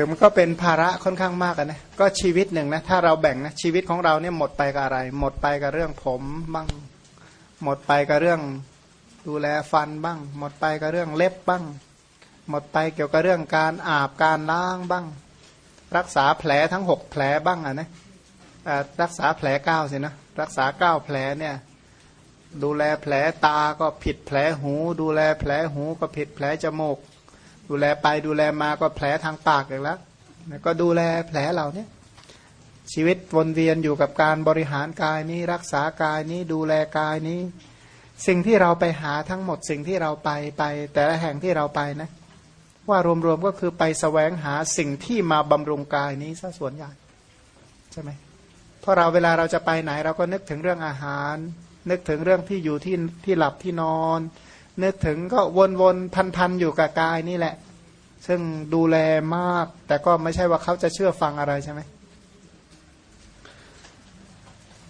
คือมันก็เป็นภาระค่อนข้างมากนะก็ชีวิตหนึ่งนะถ้าเราแบ่งนะชีวิตของเราเนี่ยหมดไปกับอะไร หมดไปกับเรื่องผมบ้าง หมดไปกับเรื่องดูแลฟันบ้าง หมดไปกับเรื่องเล็บบ้าง หมดไปเกี่ยวกับเรื่องการอาบการล้างบ้าง รักษาแผลทั้งหกแผลบ้างอะนะรักษาแผลเก้าสินะรักษาเก้าแผลเนี่ยดูแลแผลตาก็ผิดแผลหู ดูแลแผลหูก็ผิดแผลจมูก ดูแลไปดูแลมาก็แผลทางปากอีกแล้วก็ดูแลแผลเรานี่ยชีวิตวนเวียนอยู่กับการบริหารกายนี้รักษากายนี้ดูแลกายนี้ สิ่งที่เราไปหาทั้งหมดสิ่งที่เราไปไป แต่ละแห่งที่เราไปนะ ว่ารวมๆก็คือไปสแสวงหาสิ่งที่มาบำรุงกายนี้ซะส่วนใหญ่ใช่ไหมเพราะเราเวลาเราจะไปไหน เราก็นึกถึงเรื่องอาหาร นึกถึงเรื่องที่อยู่ที่ที่หลับที่นอน นึกถึงก็วนๆพันๆอยู่กับกายนี่แหละ ซึ่งดูแลมาก แต่ก็ไม่ใช่ว่าเขาจะเชื่อฟังอะไรใช่ไหม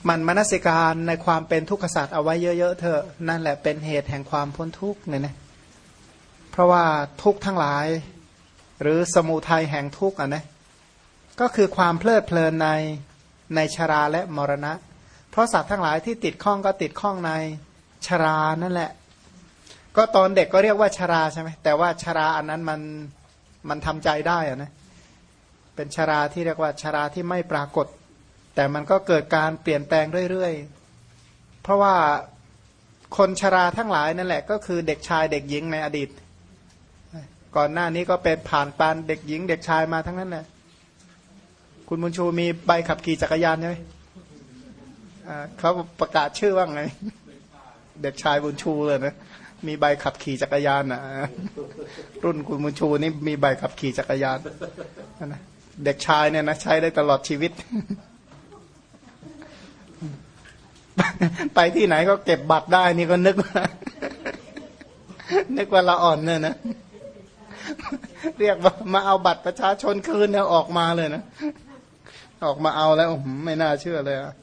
มันมนสิการในความเป็นทุกขศาสตร์เอาไว้เยอะๆเถอะนั่นแหละเป็นเหตุแห่งความพ้นทุกข์เนี่ยนะเพราะว่าทุกข์ทั้งหลาย หรือสมุทัยแห่งทุกข์อะนะก็คือความเพลิดเพลินในในชราและมรณะ เพราะสัตว์ทั้งหลายที่ติดข้องก็ติดข้องในชรานั่นแหละ ก็ตอนเด็กก็เรียกว่าชราใช่ไหมแต่ว่าชราอันนั้นมันมันทำใจได้อะนะเป็นชราที่เรียกว่าชราที่ไม่ปรากฏ แต่มันก็เกิดการเปลี่ยนแปลงเรื่อยๆ เพราะว่าคนชราทั้งหลายนั่นแหละ ก็คือเด็กชายเด็กหญิงในอดีต ก่อนหน้านี้ก็เป็นผ่านปานเด็กหญิง เด็กชายมาทั้งนั้นแหละคุณบุญชูมีใบขับขี่จักรยานใช่ไหมเขาประกาศชื่อว่างไง เด็กชายบุญชูเลยนะ มีใบขับขี่จักรยานนะรุ่นคุณมุชูนี่มีใบขับขี่จักรยานนะเด็กชายเนี่ยนะใช้ได้ตลอดชีวิต ไปที่ไหนก็เก็บบัตรได้นี่ก็นึกว่านึกว่าละอ่อนเนี่ยนะเรียกว่ามาเอาบัตรประชาชนคืนเนี่ยออกมาเลยนะออกมาเอาแล้วไม่น่าเชื่อเลยอะ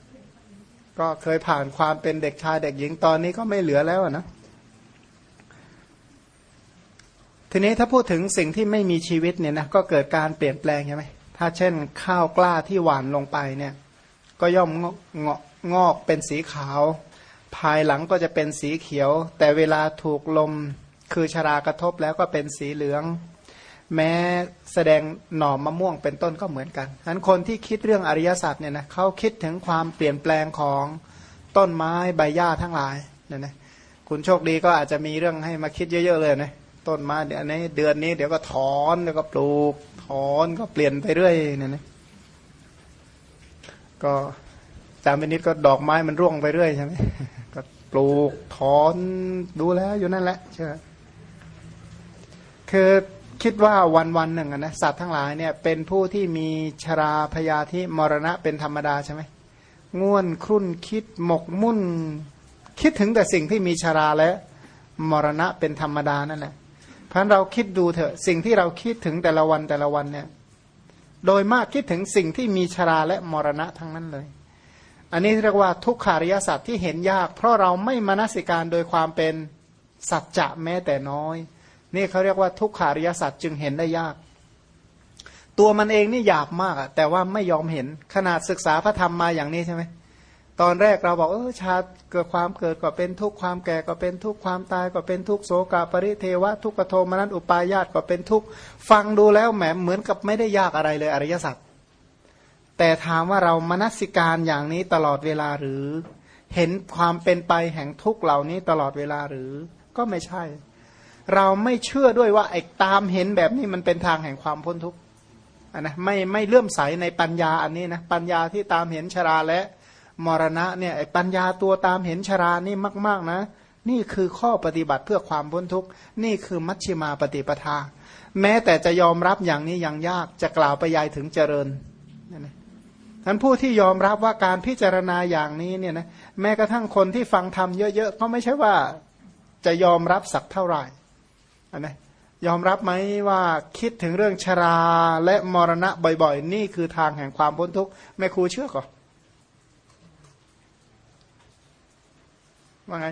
ก็เคยผ่านความเป็นเด็กชายเด็กหญิงตอนนี้ก็ไม่เหลือแล้วนะ ทีนี้ถ้าพูดถึงสิ่งที่ไม่มีชีวิตเนี่ยนะก็เกิดการเปลี่ยนแปลงใช่ไหมถ้าเช่นข้าวกล้าที่หวานลงไปเนี่ยก็ย่อมงอกงอกเป็นสีขาว ภายหลังก็จะเป็นสีเขียว แต่เวลาถูกลมคือชรากระทบแล้วก็เป็นสีเหลือง แม้แสดงหน่อมะม่วงเป็นต้นก็เหมือนกันฉะนั้นคนที่คิดเรื่องอริยสัจเนี่ยนะเขาคิดถึงความเปลี่ยนแปลงของต้นไม้ใบหญ้าทั้งหลายเนี่ยนะคุณโชคดีก็อาจจะมีเรื่องให้มาคิดเยอะ ๆ เลยนะ ต้นมาเดี๋ยวนี้เดือนนี้เดี๋ยวก็ถอนเดี๋ยวก็ปลูก ถอนก็เปลี่ยนไปเรื่อยเนี่ยนะก็จามไปนิดก็ดอกไม้มันร่วงไปเรื่อยใช่ไหมก็ปลูกถอนดูแล้วอยู่นั่นแหละใช่ไหมคือคิดว่าวันวันหนึ่งนะสัตว์ทั้งหลายเนี่ยเป็นผู้ที่มีชราพยาธิมรณะเป็นธรรมดาใช่ไหมง่วนครุ่นคิดหมกมุ่น คิดถึงแต่สิ่งที่มีชราและมรณะเป็นธรรมดานั่นแหละ พราะเราคิดดูเถอะสิ่งที่เราคิดถึงแต่ละวันแต่ละวันเนี่ย โดยมากคิดถึงสิ่งที่มีชราและมรณะทั้งนั้นเลย อันนี้เรียกว่าทุกขาริยสัตว์ที่เห็นยาก เพราะเราไม่มนสิการโดยความเป็นสัจจะแม้แต่น้อย นี่เขาเรียกว่าทุกขาริยสัตว์จึงเห็นได้ยาก ตัวมันเองนี่หยาบมากอะแต่ว่าไม่ยอมเห็นขนาดศึกษาพระธรรมมาอย่างนี้ใช่ไหม ตอนแรกเราบอกเออชาติเกิดความเกิดก็เป็นทุกข์ความแก่ก็เป็นทุกข์ความตายก็เป็นทุกข์โศกาปริเทวะทุกขโทมนันอุปายาตก็เป็นทุกข์ฟังดูแล้วแหมเหมือนกับไม่ได้ยากอะไรเลยอริยสัจแต่ถามว่าเรามนสิการอย่างนี้ตลอดเวลาหรือ เห็นความเป็นไปแห่งทุกข์เหล่านี้ตลอดเวลาหรือก็ไม่ใช่ เราไม่เชื่อด้วยว่าไอ้ตามเห็นแบบนี้มันเป็นทางแห่งความพ้นทุกข์นะไม่ไม่เลื่อมใสในปัญญาอันนี้นะปัญญาที่ตามเห็นชราและ มรณะเนี่ยปัญญาตัวตามเห็นชรานี่มาก ๆนะ นี่คือข้อปฏิบัติเพื่อความพ้นทุกข์นี่คือมัชฌิมาปฏิปทา แม้แต่จะยอมรับอย่างนี้ยังยากจะกล่าวไปยายถึงเจริญท่านผู้ที่ยอมรับว่าการพิจารณาอย่างนี้เนี่ยนะแม้กระทั่งคนที่ฟังธรรมเยอะๆก็ไม่ใช่ว่าจะยอมรับสักเท่าไหร่นะยอมรับไหมว่าคิดถึงเรื่องชราและมรณะบ่อยๆ นี่คือทางแห่งความพ้นทุกข์แม่ครูเชื่อก่อน ว่าไง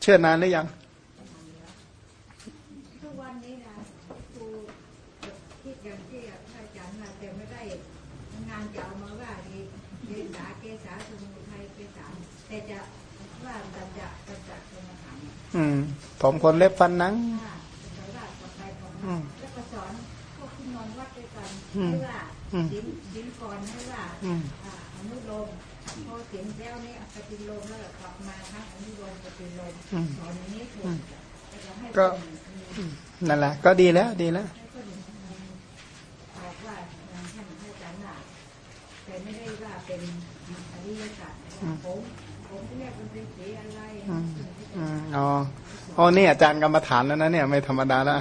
เชื่อนานหรือยังทุกวันนี้นะครูคิดอย่างที่อาจารย์มาแต่ไม่ได้งานจะเอามาว่าดีเกษาเกษาสมุทัยเกษาแต่จะว่าจะจะจะจะสมุทัยอืมผมคนเล็บฟันนังแล้วก็สอนพวกคุณนอนวัดด้วยกันไม่ว่าดิ้นดินก่อนไม่ว่า นุโลมพอสินแล้วนี่ปฏิโลมแล้วกลับมาทั้งอนุโลมปฏิโลมอืมสอนอย่างนี้ถูกแต่จะให้ก็คนนั่นแหละ ก็ดีแล้วดีแล้วให้คนบอกว่าท่านให้อาจารย์ว่าแต่ไม่ได้ว่าเป็นอริยสัจนะครับผมผมเรียกมันเป็นสีอะไรอืมอืมอ๋ออ๋อนี่อาจารย์กรรมฐานแล้วนะเนี่ยไม่ธรรมดาแล้ว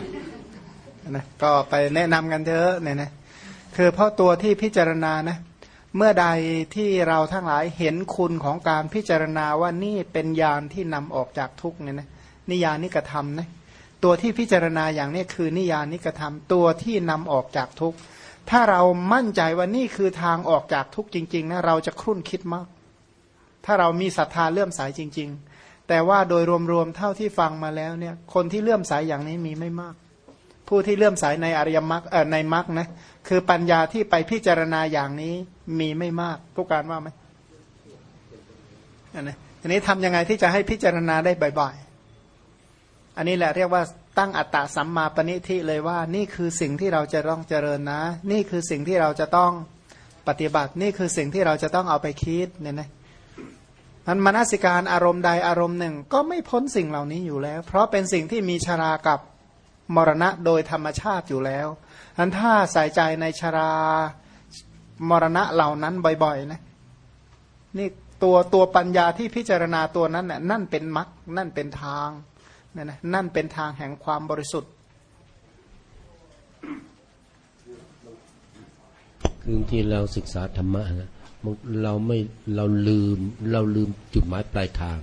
นะก็ไปแนะนำกันเถอะเนี่ยนะคือเพราะตัวที่พิจารณานะ เมื่อใดที่เราทั้งหลายเห็นคุณของการพิจารณาว่านี่เป็นยานที่นำออกจากทุกเนี่ยนะนิยานิกระทำนะตัวที่พิจารณาอย่างนี้คือนิยานิกระทำตัวที่นำออกจากทุกถ้าเรามั่นใจว่านี่คือทางออกจากทุกจริงๆนะเราจะครุ่นคิดมาก ถ้าเรามีศรัทธาเลื่อมใสจริง ๆ แต่ว่าโดยรวมๆเท่าที่ฟังมาแล้วเนี่ยคนที่เลื่อมใสอย่างนี้มีไม่มาก ผู้ที่เลื่อมใสในอริยมรรคในมรรคนะ คือปัญญาที่ไปพิจารณาอย่างนี้มีไม่มากผู้การว่าไหมอันนี้อันนี้ทำยังไงที่จะให้พิจารณาได้บ่อยๆ อันนี้แหละเรียกว่าตั้งอัตตะสัมมาปณิทิเลยว่า นี่คือสิ่งที่เราจะต้องเจริญนะ นี่คือสิ่งที่เราจะต้องปฏิบัติ นี่คือสิ่งที่เราจะต้องเอาไปคิดเนี่ยนะมันมนสิการอารมณ์ใดอารมณ์หนึ่ง ก็ไม่พ้นสิ่งเหล่านี้อยู่แล้ว เพราะเป็นสิ่งที่มีชรากับ มรณะโดยธรรมชาติอยู่แล้วอันถ้าใส่ใจในชรามรณะเหล่านั้นบ่อยๆนะนี่ตัวตัวปัญญาที่พิจารณาตัวนั้นน่ะนั่นเป็นมรรคนั่นเป็นทางนั่นนะนั่นเป็นทางแห่งความบริสุทธิ์ คือบางทีเราศึกษาธรรมะนะเราไม่เราลืมเราลืมจุดหมายปลายทาง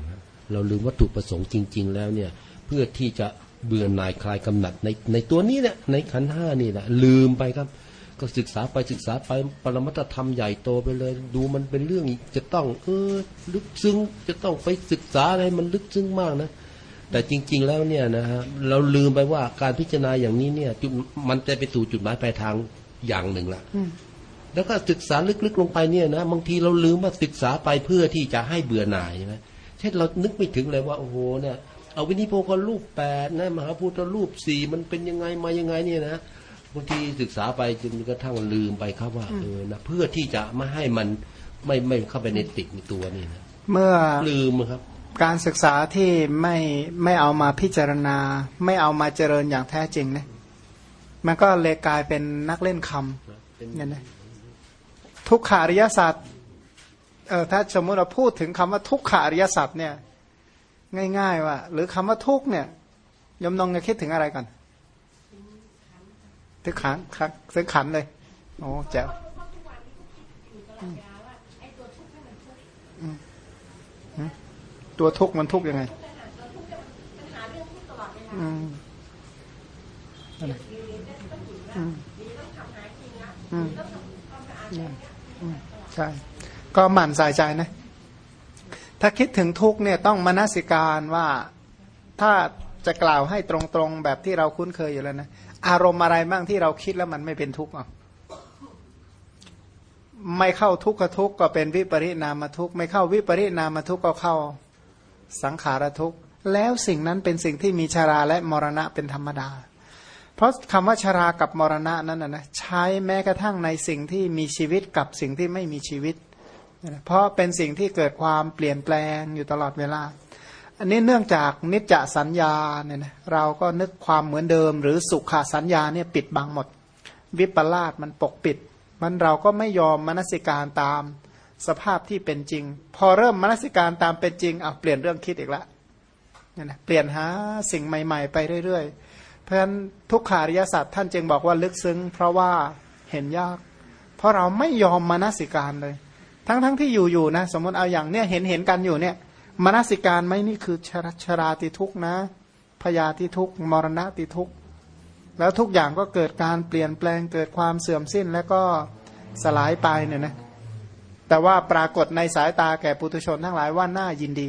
เราลืมวัตถุประสงค์จริง ๆ แล้วเนี่ยเพื่อที่จะ เบื่อหน่ายคลายกำหนัดในในตัวนี้แหละในขันธ์ห้านี่แหละลืมไปครับ ก็ศึกษาไปศึกษาไปปรมัตถธรรมใหญ่โตไปเลย ดูมันเป็นเรื่องอีกจะต้องเออลึกซึ้งจะต้องไปศึกษาอะไรมันลึกซึ้งมากนะแต่จริง ๆ แล้วเนี่ยนะฮะเราลืมไปว่าการพิจารณาอย่างนี้เนี่ยจุดมันจะไปสู่จุดหมายปลายทางอย่างหนึ่งละแล้วก็ศึกษาลึกๆลงไปเนี่ยนะบางทีเราลืมว่าศึกษาไปเพื่อที่จะให้เบื่อหน่ายใช่ไหมเช่นเรานึกไม่ถึงเลยว่าโอ้โหเนี่ย เอาวินิโพกรูปแปดนะมหาพุทธรูปสี่มันเป็นยังไงมายังไงเนี่ยนะบางทีศึกษาไปจนกระทั่งลืมไปครับว่าเออนะเพื่อที่จะไม่ให้มันไม่ไม่เข้าไปในติดในตัวนี่นะเมื่อลืมครับ การศึกษาที่ไม่ไม่เอามาพิจารณา ไม่เอามาเจริญอย่างแท้จริงนะมันก็เลยกลายเป็นนักเล่นคำเนี่ยนะทุกขาริยสัจเออถ้าสมมติเราพูดถึงคำว่าทุกขาริยสัจเนี่ย ง่ายๆว่า หรือคำว่าทุกเนี่ยยมนองจะคิดถึงอะไรก่อนถึงขันขันถึงขันเลยโอ้แจ๋วตัวทุกมันทุกยังไงอืมอืมอืมใช่ ก็หมั่นใส่ใจนะ ถ้าคิดถึงทุกข์เนี่ยต้องมนสิการว่าถ้าจะกล่าวให้ตรงๆแบบที่เราคุ้นเคยอยู่แล้วนะอารมณ์อะไรบ้างที่เราคิดแล้วมันไม่เป็นทุกข์อะไม่เข้าทุกขทุกข์ก็เป็นวิปริณามทุกข์ไม่เข้าวิปริณามทุกข์ก็เข้าสังขารทุกข์แล้วสิ่งนั้นเป็นสิ่งที่มีชาราและมรณะเป็นธรรมดา เพราะคำว่าชารากับมรณะนั้นนะนะใช้แม้กระทั่งในสิ่งที่มีชีวิตกับสิ่งที่ไม่มีชีวิต เพราะเป็นสิ่งที่เกิดความเปลี่ยนแปลงอยู่ตลอดเวลา อันนี้เนื่องจากนิจจสัญญาเนี่ยนะเราก็นึกความเหมือนเดิม หรือสุขสัญญาเนี่ยปิดบังหมด วิปลาสมันปกปิด มันเราก็ไม่ยอมมนสิการตามสภาพที่เป็นจริง พอเริ่มมนสิการตามเป็นจริงเอะเปลี่ยนเรื่องคิดอีกละเนี่ยนะเปลี่ยนหาสิ่งใหม่ ๆ ไปเรื่อยๆ เพราะฉะนั้นทุกขาริยศาสตว์ท่านจึงบอกว่าลึกซึ้ง เพราะว่าเห็นยาก เพราะเราไม่ยอมมนสิการเลย ทั้งๆทที่อยู่ๆนะ สมมติเอาอย่างเนี้ยเห็นเห็นกันอยู่เนี่ยมนสิการไหมนี่คือชรชราติทุกนะพยาติทุกมรณะติทุกแล้วทุกอย่างก็เกิดการเปลี่ยนแปลงเกิดความเสื่อมสิ้นแล้วก็สลายไปเนี่ยนะแต่ว่าปรากฏในสายตาแก่ปุถุชนทั้งหลายว่าน่ายินดี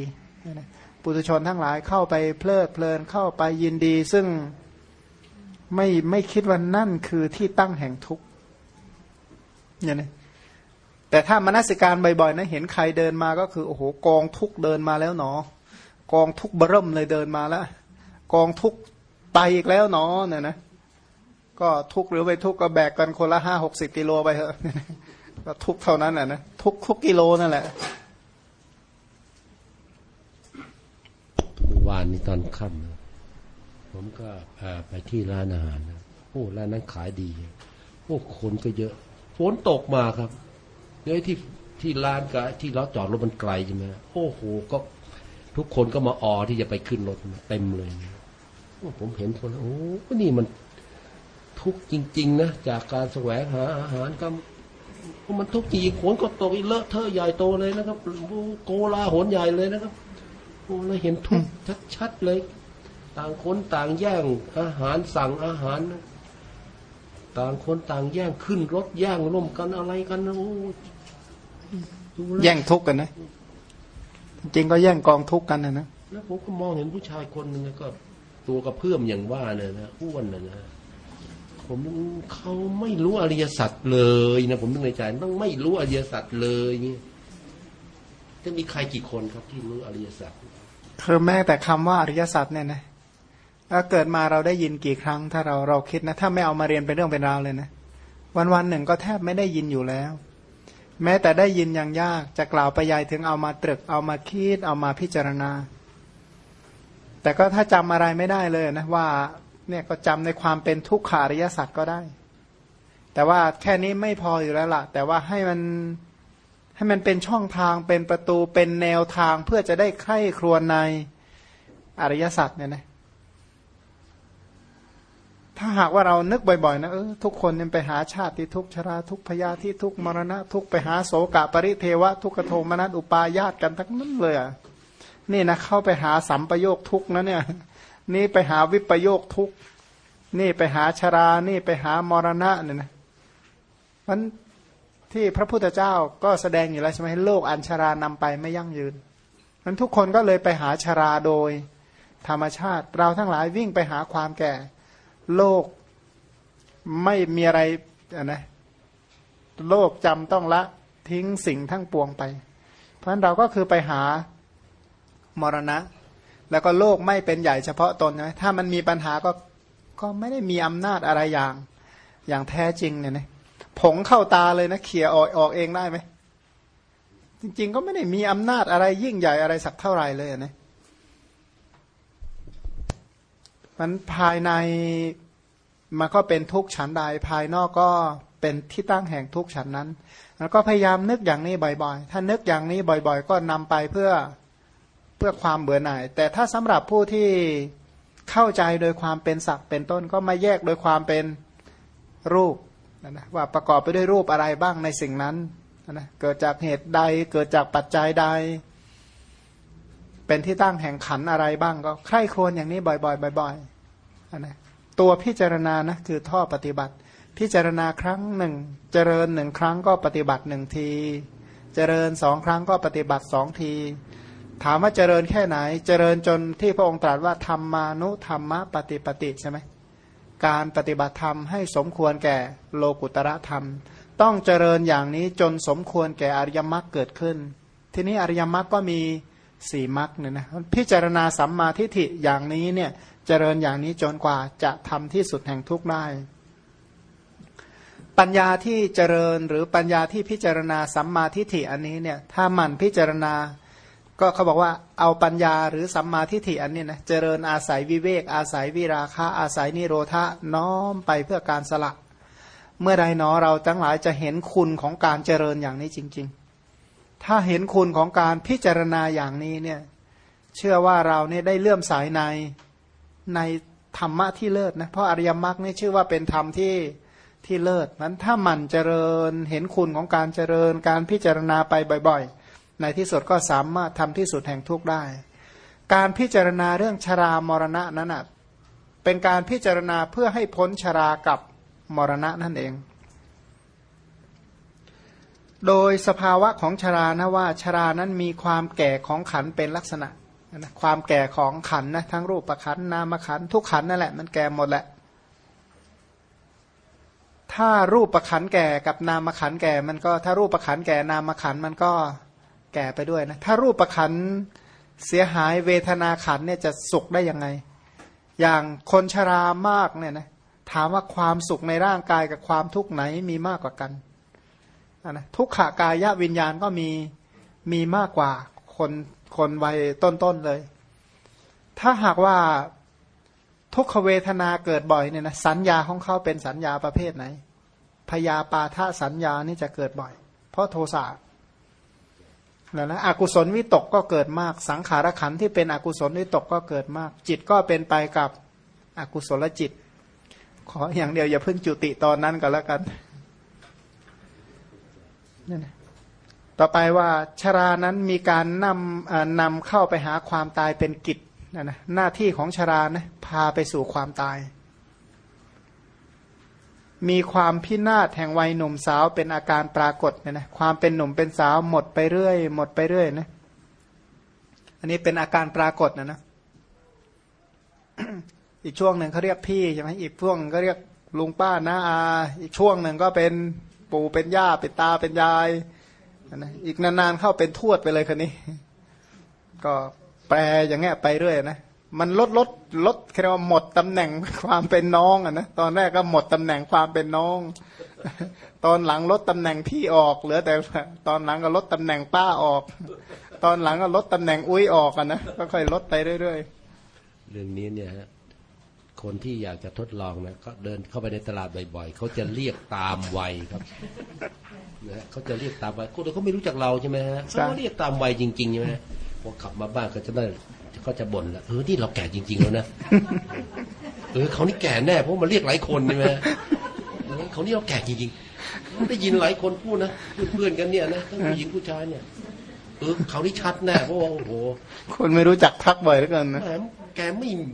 ปุถุชนทั้งหลายเข้าไปเพลิดเพลินเข้าไปยินดี ซึ่งไม่ไม่คิดว่านั่นคือที่ตั้งแห่งทุกข์เนี่ยนะ แต่ถ้ามนสิการบ่อยๆนะเห็นใครเดินมาก็คือโอ้โหกองทุกเดินมาแล้วหนอ กองทุกเบิ่มเลยเดินมาแล้ว กองทุกไปอีกแล้วหนอเนี่ยนะ ก็ทุกหรือไปทุกก็แบกกันคนละห้าหกสิบกิโลไปเถอะก็ทุกเท่านั้นแหละนะทุกทุกกิโลนั่นแหละเมื่อวานนี้ตอนค่ำนผมก็พาไปที่ร้านอาหารนะโอ้ร้านนั้นขายดีโอ้คนก็เยอะฝนตกมาครับ เลยที่ที่ร้านกับที่เราจอดรถมันไกลใช่ไหมโอ้โหก็ทุกคนก็มาออที่จะไปขึ้นรถเต็มเลยโอ้ผมเห็นคนโอ้นี่มันทุกข์จริง ๆ นะจากการแสวงหาอาหารก็มันทุกข์จริงฝนก็ตกอีเลอะเทอะใหญ่โตเลยนะครับโอ้โกลาหนใหญ่เลยนะครับโอ้เราเห็นทุกข์ชัดๆเลย ต่างคนต่างแย่งอาหารสั่งอาหารนะต่างคนต่างแย่งขึ้นรถแย่งร่วมกันอะไรกันนะโอ้ดู แล้วแย่งทุกข์กันนะ จริงๆก็แย่งกองทุกข์กันนะนะแล้วผมก็มองเห็นผู้ชายคนหนึ่งนะก็ ตัวกระเพื่อมอย่างว่าเนี่ยนะอ้วนนะนะผมเขาไม่รู้อริยสัจเลยนะผมนึกในใจต้องไม่รู้อริยสัจเลยเนี่ยจะมีใครกี่คนครับที่รู้อริยสัจคือแม้แต่คำว่าอริยสัจเนี่ยนะถ้าเกิดมาเราได้ยินกี่ครั้ง ถ้าเราเราคิดนะ ถ้าไม่เอามาเรียนเป็นเรื่องเป็นราวเลยนะวันวันๆหนึ่งก็แทบไม่ได้ยินอยู่แล้ว แม้แต่ได้ยินอย่างยากจะกล่าวไปยายถึงเอามาตรึกเอามาคิดเอามาพิจารณา แต่ก็ถ้าจำอะไรไม่ได้เลยนะว่าเนี่ยก็จำในความเป็นทุกขาริยสัจก็ได้ แต่ว่าแค่นี้ไม่พออยู่แล้วล่ะ แต่ว่าให้มันให้มันเป็นช่องทางเป็นประตูเป็นแนวทางเพื่อจะได้ใคร่ครวญในอริยสัจเนี่ยนะ ถ้าหากว่าเรานึกบ่อยๆนะเออทุกคนเนี่ยไปหาชาติทุกชราทุกพยาธิทุกมรณะ ทุกไปหาโสกะปริเทวะ ทุกขโทมนัสอุปาญาตกันทั้งนั้นเลยอะนี่นะเข้าไปหาสัมปโยคทุกนะเนี่ย นี่ไปหาวิปโยคทุกนี่ไปหาชรา นี่ไปหามรณะเนี่ยนะมันที่พระพุทธเจ้าก็แสดงอยู่แล้วใช่ไหมโลกอันชรานำไปไม่ยั่งยืนมันทุกคนก็เลยไปหาชราโดยธรรมชาติ เราทั้งหลายวิ่งไปหาความแก่ โลกไม่มีอะไรนะโลกจำต้องละทิ้งสิ่งทั้งปวงไป เพราะฉะนั้นเราก็คือไปหามรณะ แล้วก็โลกไม่เป็นใหญ่เฉพาะตนนะถ้ามันมีปัญหาก็ก็ไม่ได้มีอำนาจอะไรอย่าง อย่างแท้จริงเนี่ยนะผงเข้าตาเลยนะเขี่ยออกออกเองได้ไหมจริง ๆ ก็ไม่ได้มีอำนาจอะไรยิ่งใหญ่อะไรสักเท่าไหร่เลยนะ มันภายในมันก็เป็นทุกข์ฉันใดภายนอกก็เป็นที่ตั้งแห่งทุกข์ฉันนั้น แล้วก็พยายามนึกอย่างนี้บ่อยๆ ถ้านึกอย่างนี้บ่อยๆ ก็นำไปเพื่อเพื่อความเบื่อหน่าย แต่ถ้าสำหรับผู้ที่เข้าใจโดยความเป็นศักดิ์เป็นต้นก็มาแยกโดยความเป็นรูปนะว่าประกอบไปด้วยรูปอะไรบ้างในสิ่งนั้นนะเกิดจากเหตุใดเกิดจากปัจจัยใด เป็นที่ตั้งแห่งขันอะไรบ้างก็ใคร่ควญอย่างนี้บ่อยๆบ่อยๆนะตัวพิจารณานะคือท่อปฏิบัติ พิจารณาครั้งหนึ่ง เจริญหนึ่งครั้งก็ปฏิบัติหนึ่งที เจริญสองครั้งก็ปฏิบัติสองที ถามว่าเจริญแค่ไหน เจริญจนที่พระองค์ตรัสว่าธรรมานุธรรมะปฏิปติใช่ไหมการปฏิบัติธรรมให้สมควรแก่โลกุตระธรรม ต้องเจริญอย่างนี้จนสมควรแก่อริยมรรคเกิดขึ้น ทีนี้อริยมรรคก็มี สี่มรรคเนี่ยนะพิจารณาสัมมาทิฏฐิอย่างนี้เนี่ยเจริญอย่างนี้จนกว่าจะทำที่สุดแห่งทุกข์ได้ ปัญญาที่เจริญหรือปัญญาที่พิจารณาสัมมาทิฏฐิอันนี้เนี่ยถ้ามันพิจารณาก็เขาบอกว่าเอาปัญญาหรือสัมมาทิฏฐิอันนี้นะเจริญอาศัยวิเวก อาศัยวิราคะ อาศัยนิโรธะน้อมไปเพื่อการสละ เมื่อใดหนอเราทั้งหลายจะเห็นคุณของการเจริญอย่างนี้จริง ๆ ถ้าเห็นคุณของการพิจารณาอย่างนี้เนี่ยเชื่อว่าเราเนี่ยได้เลื่อมสายในในธรรมะที่เลิศนะเพราะอริยมรรคนี่ชื่อว่าเป็นธรรมที่ที่เลิศนั้นถ้ามันเจริญเห็นคุณของการเจริญการพิจารณาไปบ่อยๆ ในที่สุดก็สามารถทำที่สุดแห่งทุกข์ได้ การพิจารณาเรื่องชรามรณะนั้นอะเป็นการพิจารณาเพื่อให้พ้นชรากับมรณะนั่นเอง โดยสภาวะของชรานะว่าชรานั้นมีความแก่ของขันเป็นลักษณะนะความแก่ของขันนะทั้งรูปประขันนามขันทุกขันนั่นแหละมันแก่หมดแหละ ถ้ารูปประขันแก่กับนามขันแก่มันก็ถ้ารูปประขันแก่นามขันมันก็แก่ไปด้วยนะถ้ารูปประขันเสียหายเวทนาขันเนี่ยจะสุขได้ยังไง อย่างคนชรามากเนี่ยนะถามว่าความสุขในร่างกายกับความทุกข์ไหนมีมากกว่ากัน นะทุกขากายวิญญาณก็มีมีมากกว่าคนคนวัยต้นๆเลย ถ้าหากว่าทุกขเวทนาเกิดบ่อยเนี่ยนะสัญญาของเขาเป็นสัญญาประเภทไหนพยาปาทะสัญญานี่จะเกิดบ่อย เพราะโทสะแล้วนะอกุศลวิตกก็เกิดมาก สังขารขันที่เป็นอกุศลวิตกก็เกิดมาก จิตก็เป็นไปกับอกุศลจิต ขออย่างเดียวอย่าเพิ่งจุติตอนนั้นก็แล้วกัน นี่นะต่อไปว่าชรานั้นมีการนำนำเข้าไปหาความตายเป็นกิจนะนะหน้าที่ของชรานะพาไปสู่ความตาย มีความพินาศแห่งวัยหนุ่มสาวเป็นอาการปรากฏเนี่ยนะความเป็นหนุ่มเป็นสาวหมดไปเรื่อย หมดไปเรื่อยนะอันนี้เป็นอาการปรากฏนะนะอีกช่วงหนึ่งเขาเรียกพี่ใช่ไหมอีกช่วงก็เรียกลุงป้าน้าอา อีกช่วงหนึ่งก็เป็น ปู่เป็นย่าเป็นตาเป็นยายนะอีกนานๆเข้าเป็นทวดไปเลยคนนี้ ก็แปลอย่างเงี้ยไปเรื่อยนะมันลดลดลดแค่ว่าหมดตำแหน่งความเป็นน้องอะนะตอนแรกก็หมดตำแหน่งความเป็นน้อง ตอนหลังลดตำแหน่งพี่ออกเหลือแต่ ตอนหลังก็ลดตำแหน่งป้าออก ตอนหลังก็ลดตำแหน่งอุ้ยออกอะนะก็ค่อยลดไปเรื่อยๆเรื่องนี้เนี่ยฮะ คนที่อยากจะทดลองนะก็เดินเข้าไปในตลาดบ่อยๆเขาจะเรียกตามวัยครับนะเขาจะเรียกตามวัยคนเขาไม่รู้จักเราใช่ไหมฮะเขาเรียกตามวัยจริงๆใช่ไหมพอขับมาบ้านก็จะได้ก็จะบ่นละเออนี่เราแก่จริงๆแล้วนะเออเขานี่แก่แน่เพราะมาเรียกหลายคนใช่ไหมเขานี่เราแก่จริงๆได้ยินหลายคนพูดนะเพื่อนกันเนี่ยนะทั้งผู้หญิงผู้ชายเนี่ยเออเขานี่ชัดแน่เพราะว่าโอ้โหคนไม่รู้จักทักบ่อยแล้วกันนะแกไม่รู้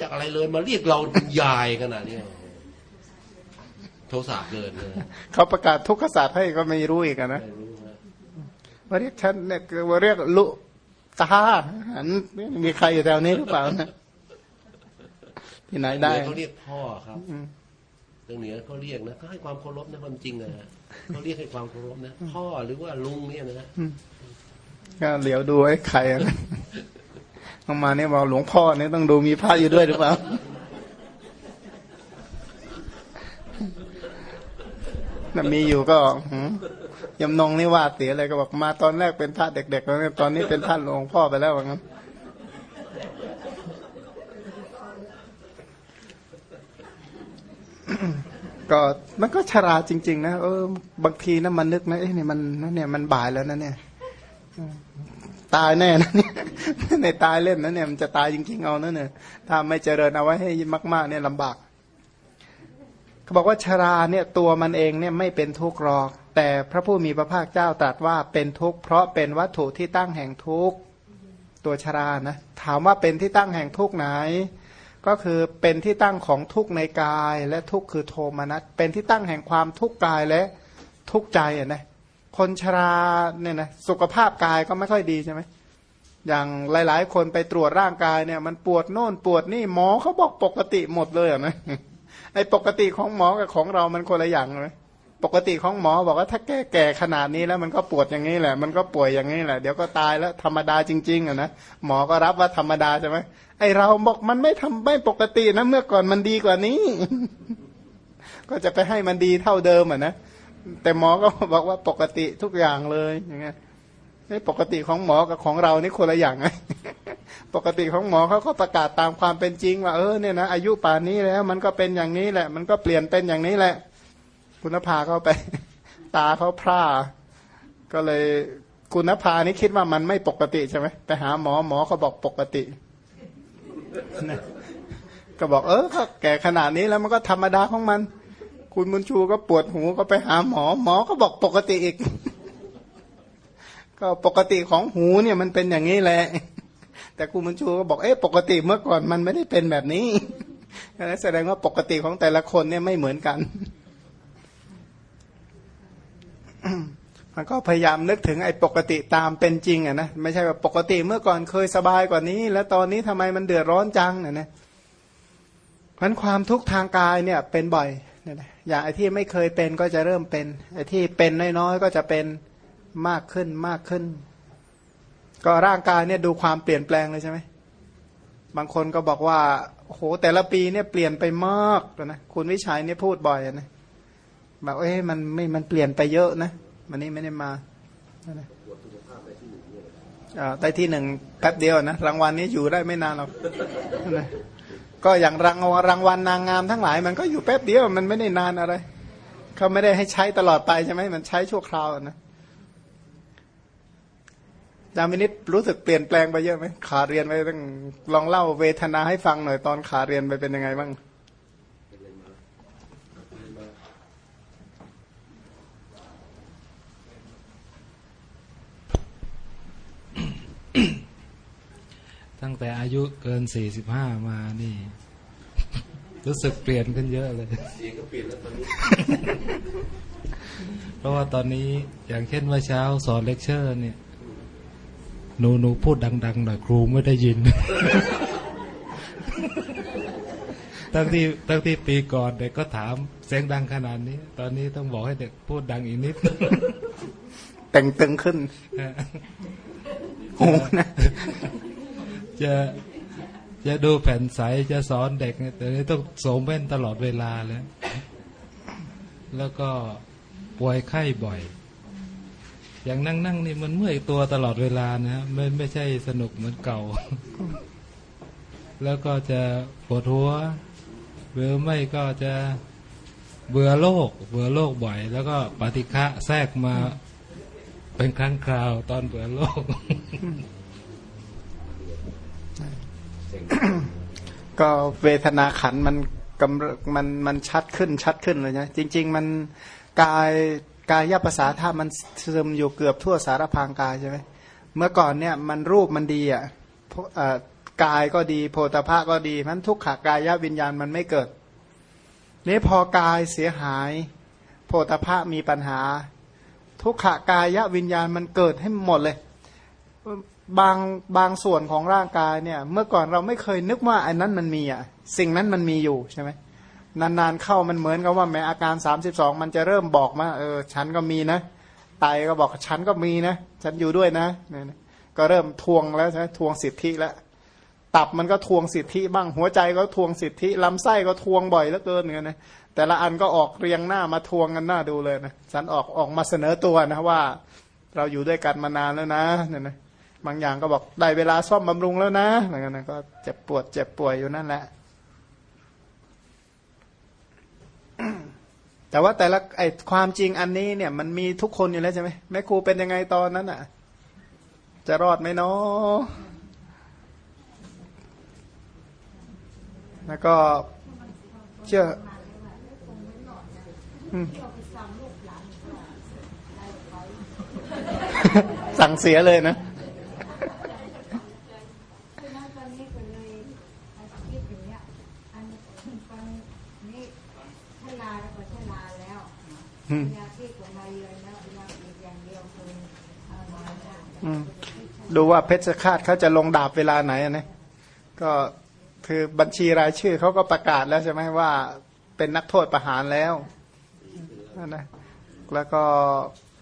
จักอะไรเลย มาเรียกเรายายขนาดนี้โทสะเกินเลยเขาประกาศทุกขศาสตร์ให้ก็ไม่รู้อีกนะมาเรียกฉันเนี่ยมาเรียกลุตาอันมีใครอยู่แถวนี้หรือเปล่านะที่ไหนได้เขาเรียกพ่อครับตรงเหนือเขาเรียกนะเขาให้ความเคารพนะความจริงนะเขาเรียกให้ความเคารพนะพ่อหรือว่าลุงเนี่ยนะก็เหลียวดูไอ้ใคร ออกมาเนี่ยบอกหลวงพ่อเนี่ยต้องดูมีพระอยู่ด้วยหรือเปล่ามีอยู่ก็ยำนงนี่ว่าเสียอะไรก็บอกมาตอนแรกเป็นท่าเด็กๆแล้วตอนนี้เป็นท่านหลวงพ่อไปแล้วว่างั้นก็มันก็ชราจริง ๆ นะเออบางทีนะมันนึกนะเอ้ยนี่มันนั่นเนี่ยมันบ่ายแล้วนะเนี่ย ตายแน่นะเนี่ยในตายเล่นนะเนี่ยมันจะตายจริงๆเอานะเนี่ยถ้าไม่เจริญเอาไว้ให้มาก ๆ เนี่ยลำบากเขาบอกว่าชราเนี่ยตัวมันเองเนี่ยไม่เป็นทุกข์หรอก แต่พระผู้มีพระภาคเจ้าตรัสว่าเป็นทุกข์เพราะเป็นวัตถุที่ตั้งแห่งทุกข์ตัวชรานะถามว่าเป็นที่ตั้งแห่งทุกข์ไหน ก็คือเป็นที่ตั้งของทุกข์ในกาย และทุกข์คือโทมนัสเป็นที่ตั้งแห่งความทุกข์กายและทุกข์ใจอะนะ คนชราเนี่ยนะสุขภาพกายก็ไม่ค่อยดีใช่ไหมอย่างหลาย ๆ คนไปตรวจร่างกายเนี่ย มันปวดโน่นปวดนี่หมอเขาบอกปกติหมดเลยอะนะไอ้ปกติของหมอกับของเรามันคนละอย่างเลยปกติของหมอบอกว่าถ้าแก่แก่ขนาดนี้แล้วมันก็ปวดอย่างนี้แหละ มันก็ป่วยอย่างนี้แหละ เดี๋ยวก็ตายแล้วธรรมดาจริง ๆอะนะหมอก็รับว่าธรรมดาใช่ไหมไอเราบอกมันไม่ทำไม่ปกตินะเมื่อก่อนมันดีกว่านี้ ก็จะไปให้มันดีเท่าเดิมอะนะ แต่หมอก็บอกว่าปกติทุกอย่างเลยอย่างเงี้ยปกติของหมอกับของเรานี่คนละอย่างไงปกติของหมอเขาก็ประกาศตามความเป็นจริงว่าเออเนี่ยนะอายุป่านนี้แล้ว มันก็เป็นอย่างนี้แหละ มันก็เปลี่ยนเป็นอย่างนี้แหละ คุณภาเข้าไป ตาเขาพร่า ก็เลยคุณภานี่คิดว่ามันไม่ปกติใช่ไหมไปหาหมอหมอเขาบอกปกติก็บอกเออแก่ขนาดนี้แล้วมันก็ธรรมดาของมัน คุณมุนชูก็ปวดหูก็ไปหาหมอ หมอก็บอกปกติอีก ก็ปกติของหูเนี่ยมันเป็นอย่างนี้แหละ แต่คุณมุนชูก็บอกเอ๊ะปกติเมื่อก่อนมันไม่ได้เป็นแบบนี้แสดงว่าปกติของแต่ละคนเนี่ยไม่เหมือนกัน มันก็พยายามนึกถึงไอ้ปกติตามเป็นจริงอะนะไม่ใช่ว่าปกติเมื่อก่อนเคยสบายกว่านี้ แล้วตอนนี้ทำไมมันเดือดร้อนจังเนี่ยนะเพราะความทุกข์ทางกายเนี่ยเป็นบ่อยเนี่ยนะ อย่างไอ้ที่ไม่เคยเป็นก็จะเริ่มเป็นไอ้ที่เป็นน้อยๆก็จะเป็นมากขึ้นมากขึ้น ก็ร่างกายเนี่ยดูความเปลี่ยนแปลงเลยใช่ไหมบางคนก็บอกว่าโหแต่ละปีเนี่ยเปลี่ยนไปมากนะคุณวิชัยเนี่ยพูดบ่อยนะบอกเอ้ยมันไม่มันเปลี่ยนไปเยอะนะมันนี่ไม่ได้มานะได้ที่หนึ่งแป๊บเดียวนะรางวัลนี้อยู่ได้ไม่นานหรอกนะ ก็อย่างรางรางวัลนางงามทั้งหลาย มันก็อยู่แป๊บเดียวมันไม่ได้นานอะไรเขาไม่ได้ให้ใช้ตลอดไปใช่ไหมมันใช้ชั่วคราวนะจามินิดรู้สึกเปลี่ยนแปลงไปเยอะไหมขาเรียนไปต้องลองเล่าเวทนาให้ฟังหน่อยตอนขาเรียนไปเป็นยังไงบ้าง ตั้งแต่อายุเกินสี่สิบห้ามานี่ รู้สึกเปลี่ยนขึ้นเยอะเลยเสียงก็เปลี่ยนแล้วตอนนี้เพราะว่าตอนนี้อย่างเช่นว่าเช้าสอนเลคเชอร์ เนี่ยหนูหนูพูดดังๆหน่อยครูไม่ได้ยิน ตั้งที่ตั้งที่ปีก่อนเด็กก็ถามเสียงดังขนาดนี้ ตอนนี้ต้องบอกให้เด็กพูดดังอีกนิด แต่งตึงขึ้นโอ้นะ จะจะดูแผ่นใสจะสอนเด็กเนี่ยแต่นี้ต้องสวมแว่นตลอดเวลาแล้วแล้วก็ป่วยไข้บ่อย อย่างนั่งนั่งนี่มันเมื่อยตัวตลอดเวลานะไม่ไม่ใช่สนุกเหมือนเก่า แล้วก็จะปวดหัวหรือไม่ก็จะเบื่อโลก เบื่อโลกบ่อย แล้วก็ปฏิฆะแทรกมาเป็นครั้งคราวตอนเบื่อโลก ก็เวทนาขันมันกำมันมันชัดขึ้นชัดขึ้นเลยนะจริง ๆ มันกายกายภาษาธาตุมันซึมอยู่เกือบทั่วสารพางกายใช่ไหมเมื่อก่อนเนี่ยมันรูปมันดีอะกายก็ดีโพธาภะก็ดีมันทุกขากายวิญญาณมันไม่เกิดนี้พอกายเสียหาย โพธาภะมีปัญหา ทุกขากายวิญญาณมันเกิดให้หมดเลย บางบางส่วนของร่างกายเนี่ย เมื่อก่อนเราไม่เคยนึกว่าอันนั้นมันมีอะ สิ่งนั้นมันมีอยู่ใช่ไหมนานๆเข้ามันเหมือนกับว่าแม้อาการสามสิบสองมันจะเริ่มบอกมาเออฉันก็มีนะไตก็บอกฉันก็มีนะ ฉันอยู่ด้วยนะเนี่ยนะก็เริ่มทวงแล้วใช่ไหมทวงสิทธิแล้วตับมันก็ทวงสิทธิบ้างหัวใจก็ทวงสิทธิลำไส้ก็ทวงบ่อยเหลือเกินเหมือนกันนะแต่ละอันก็ออกเรียงหน้ามาทวงกันหน้าดูเลยนะฉันออกออกมาเสนอตัวนะว่า เราอยู่ด้วยกันมานานแล้วนะเนี่ยนะ บางอย่างก็บอกได้เวลาซ่อมบำรุงแล้วนะอะไรเงี้ยนะก็เจ็บปวดเจ็บป่วยอยู่นั่นแหละ แต่ว่าแต่ละไอความจริงอันนี้เนี่ย มันมีทุกคนอยู่แล้วใช่ไหมแม่ครูเป็นยังไงตอนนั้นอะ จะรอดไหมเนาะแล้วก็เชื่อสั่งเสียเลยนะ คือนั่นตอนนี้ก็เลยคิดอย่างเงี้ยอันตอนนี้ชลาแล้วก็ชลาแล้ว อืม เวลาที่ก็มาเรียนแล้วเวลาอีกอย่างเดียวคือเอามาได้ อืมดูว่า เพชรคาตเขาจะลงดาบเวลาไหนอะนะก็คือบัญชีรายชื่อเขาก็ประกาศแล้วใช่ไหมว่าเป็นนักโทษประหารแล้วนะแล้วก็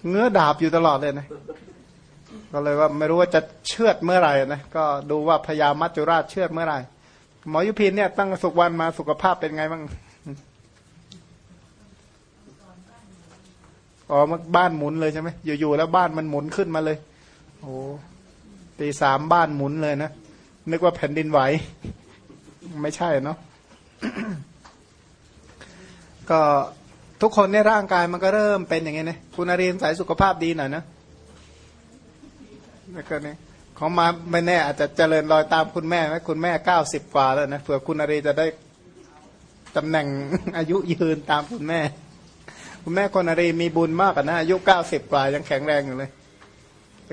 เงื้อดาบอยู่ตลอดเลยนะก็เลยว่าไม่รู้ว่าจะเชือดเมื่อไหร่นะก็ดูว่าพญามัจจุราชเชือดเมื่อไหร่ หมอยุพินเนี่ยตั้งสุกวันมาสุขภาพเป็นไงบ้างอ๋อบ้านหมุนเลยใช่ไหมอยู่ๆแล้วบ้านมันหมุนขึ้นมาเลย โอ้ ตีสามบ้านหมุนเลยนะ นึกว่าแผ่นดินไหว ไม่ใช่เนาะก็ทุกคนในร่างกายมันก็เริ่มเป็นอย่างเงี้ยนะคุณอารีนสายสุขภาพดีหน่อยนะแล้วก็เนี่ของมาไม่แน่อาจจะเจริญรอยตามคุณแม่ไหมคุณแม่เก้าสิบกว่าแล้วนะเผื่อคุณอารีจะได้ตำแหน่งอายุยืนตามคุณแม่ คุณแม่คนอารีมีบุญมากอะนะอายุเก้าสิบกว่ายังแข็งแรงอยู่เลย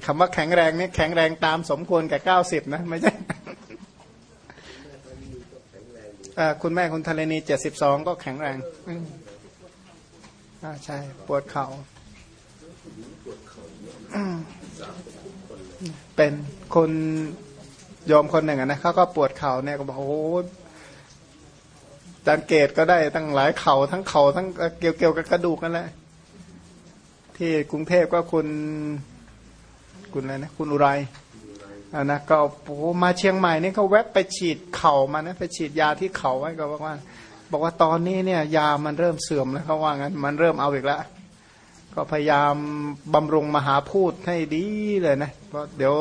คำว่าแข็งแรงนี่แข็งแรงตามสมควรแก่เก้าสิบนะไม่ใช่คุณแม่คุณทะเลนีเจ็ดสิบสองก็แข็งแรงอ่าใช่ ปวดเขา่าเป็นคนโยมคนหนึ่งนะเขาก็ปวดเข่าเนี่ยก็บอกโอ้จานเกตก็ได้ตั้งหลายเข่าทั้งเข่าทั้งเกี่ยวเกี่ยวกับกระดูกนั่นแหละที่กรุงเทพก็คุณ คุณอะไรนะคุณอุไรอ่านะก็โอ้มาเชียงใหม่นี่เขาแวบไปฉีดเข่ามานะไปฉีดยาที่เข่าไว้ก็บอกว่า บอกว่าตอนนี้เนี่ย ยามันเริ่มเสื่อมแล้วเขาว่างั้น มันเริ่มเอาอีกแล้วก็พยายามบำรุงมหาพูดให้ดีเลยนะเพราะเดี๋ยว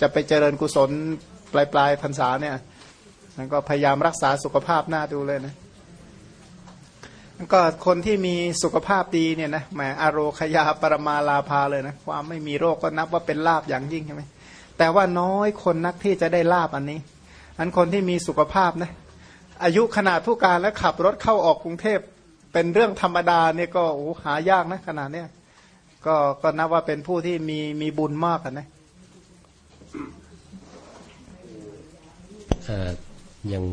จะไปเจริญกุศลปลายปลายๆพรรษาเนี่ยก็พยายามรักษาสุขภาพหน้าดูเลยนะ ก็คนที่มีสุขภาพดีเนี่ยนะแหมอโรคยาปรมาลาภาเลยนะความไม่มีโรคก็นับว่าเป็นลาบอย่างยิ่งใช่ไหมแต่ว่าน้อยคนนักที่จะได้ลาบอันนี้ อันคนที่มีสุขภาพนะอายุขนาดผู้การแล้วขับรถเข้าออกกรุงเทพเป็นเรื่องธรรมดาเนี่ยก็โอ้หายากนะขนาดเนี้ยก็ก็นับว่าเป็นผู้ที่มีมีบุญมากอะนะอ่าอย่าง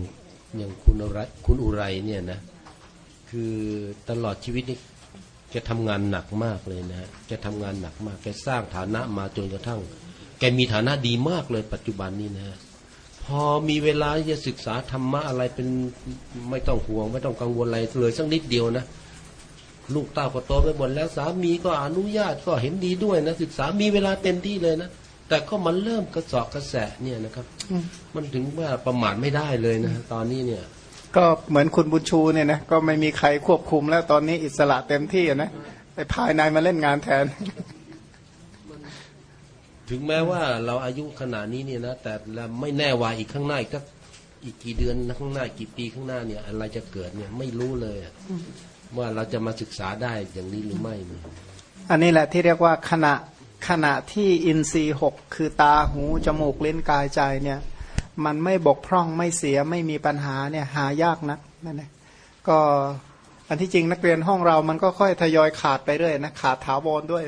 อย่างคุณอุไรคุณอุไรเนี่ยนะ คือตลอดชีวิตนี่แกทำงานหนักมากเลยนะแกทำงานหนักมาก แกสร้างฐานะมาจนกระทั่ง แกมีฐานะดีมากเลยปัจจุบันนี้นะ พอมีเวลาที่จะศึกษาธรรมะอะไรเป็นไม่ต้องห่วง ไม่ต้องกังวลอะไรเลยสักนิดเดียวนะลูกเต้าก็โตไปหมดแล้วสามีก็อนุญาตก็เห็นดีด้วยนะศึกษามีเวลาเต็มที่เลยนะแต่ก็มันเริ่มกระเสอบกระแสะเนี่ยนะครับ มันถึงว่าประมาทไม่ได้เลยนะตอนนี้เนี่ย ก็เหมือนคุณบุญชูเนี่ยนะก็ไม่มีใครควบคุมแล้วตอนนี้อิสระเต็มที่อะนะไปภายในมาเล่นงานแทน ถึงแม้ว่าเราอายุขนาดนี้เนี่ยนะแต่เราไม่แน่ว่าอีกข้างหน้าอีกสักอีกกี่เดือนข้างหน้ากี่ปีข้างหน้าเนี่ย อะไรจะเกิดเนี่ยไม่รู้เลยอะว่าเราจะมาศึกษาได้อย่างนี้หรือไม่เนี่ยอันนี้แหละที่เรียกว่าขณะขณะที่อินทรีย์หกคือตาหูจมูกลิ้นกายใจเนี่ย มันไม่บกพร่องไม่เสียไม่มีปัญหาเนี่ยหายากนักนั่นนะก็อันที่จริงนักเรียนห้องเรามันก็ค่อยทยอยขาดไปเรื่อยนะขาดถาวรด้วย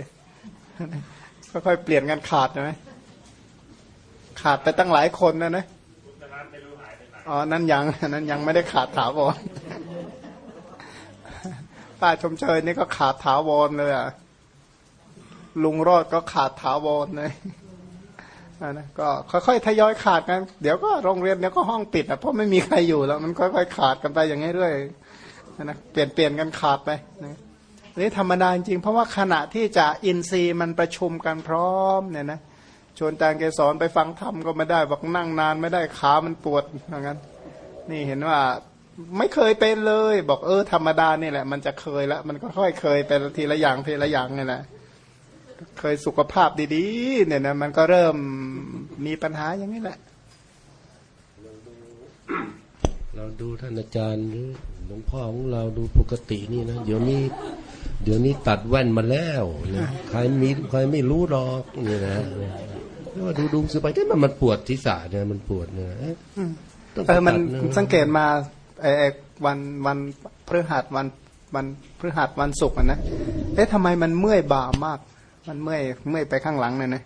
ก็ค่อยเปลี่ยนกันขาดนะไหมขาดไปตั้งหลายคนนะนะอ๋อ นั่นยังนั่นยังไม่ได้ขาดถาวรป้าชมเชยนี่ก็ขาดถาวรเลยอะลุงรอดก็ขาดถาวรเลย นะก็ค่อยๆทยอยขาดกัน เดี๋ยวก็โรงเรียนเดี๋ยวก็ห้องปิดอะเพราะไม่มีใครอยู่แล้ว มันค่อยๆขาดกันไปอย่างนี้เรื่อยนะเปลี่ยนเปลี่ยนกันขาดไปนะนี่ธรรมดาจริงเพราะว่าขณะที่จะอินทรีย์มันประชุมกันพร้อมเนี่ยนะชวนจางเกสรไปฟังธรรมก็ไม่ได้บอกนั่งนานไม่ได้ขามันปวดอย่างนั้น นี่เห็นว่าไม่เคยเป็นเลย บอกเออธรรมดานี่แหละ มันจะเคยแล้ว มันก็ค่อยเคยเป็นทีละอย่างทีละอย่างนี่แหละ เคยสุขภาพดีๆ เนี่ยนะมันก็เริ่มมีปัญหาอย่างนี้แหละ เราดูท่านอาจารย์หรือหลวงพ่อของเราดูปกตินี่นะเดี๋ยวนี้ เดี๋ยวนี้ตัดแว่นมาแล้วนะใครมีใครไม่รู้หรอกนี่นะแล้วว่าดูดูสือไปที่มันมันปวดที่สะเนี่ยมันปวดเนี่ยเอ๊ะต้องเออมันตัดะสังเกตมาไอ้ไอ้วันวันพฤหัสวันวันพฤหัสวันศุกร์อะนะเอ๊ะทำไมมันเมื่อยบ่ามาก มันเมื่อยเมื่อยไปข้างหลังเนี่ยนะ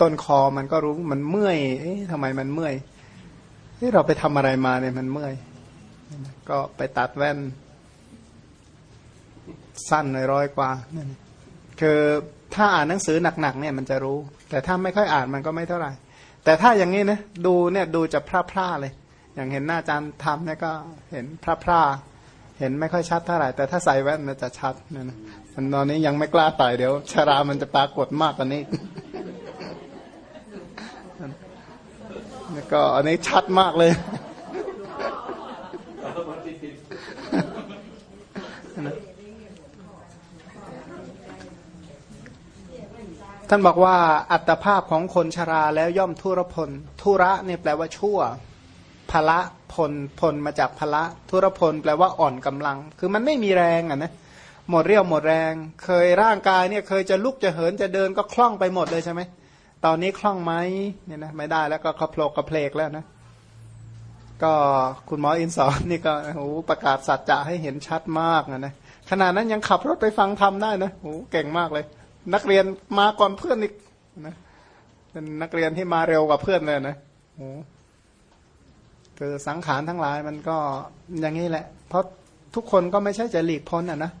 ต้นคอมันก็รู้มันเมื่อย เอ๊ะทำไมมันเมื่อยเอ๊ะเราไปทำอะไรมาเนี่ยมันเมื่อย ก็ไปตัดแว่น สั้นเลยร้อยกว่านั่นน่ะคือถ้าอ่านหนังสือหนักๆเนี่ยมันจะรู้ แต่ถ้าไม่ค่อยอ่านมันก็ไม่เท่าไหร่ แต่ถ้าอย่างนี้นะดูเนี่ยดูจะพร่าๆเลย อย่างเห็นหน้าอาจารย์ทำเนี่ยก็เห็นพร่าๆเห็นไม่ค่อยชัดเท่าไหร่ แต่ถ้าใส่แว่นมันจะชัดเนี่ยนะ มันตอนนี้ยังไม่กล้าใส่เดี๋ยวชารามันจะปรากฏมากกว่านี้แล้วก็อันนี้ชัดมากเลยท่านบอกว่าอัตภาพของคนชราแล้วย่อมทุรพล ทุระเนี่ยแปลว่าชั่วพละพลพลมาจากพละ ทุรพลแปลว่าอ่อนกำลัง คือมันไม่มีแรงอะนะ หมดเรี่ยวหมดแรง เคยร่างกายเนี่ยเคยจะลุกจะเหินจะเดินก็คล่องไปหมดเลยใช่ไหมตอนนี้คล่องไหมเนี่ยนะไม่ได้แล้วก็กระโผลกกระเพลกแล้วนะ ก็คุณหมออินสอนนี่ก็โอ้โหประกาศสัจจะให้เห็นชัดมากนะนะขนาดนั้นยังขับรถไปฟังธรรมได้นะโอ้โหเก่งมากเลย นักเรียนมาก่อนเพื่อนอีกนะเป็นนักเรียนที่มาเร็วกว่าเพื่อนเลยนะโอ้โหคือสังขารทั้งหลายมันก็อย่างนี้แหละ เพราะทุกคนก็ไม่ใช่จะหลีกพ้นอะนะ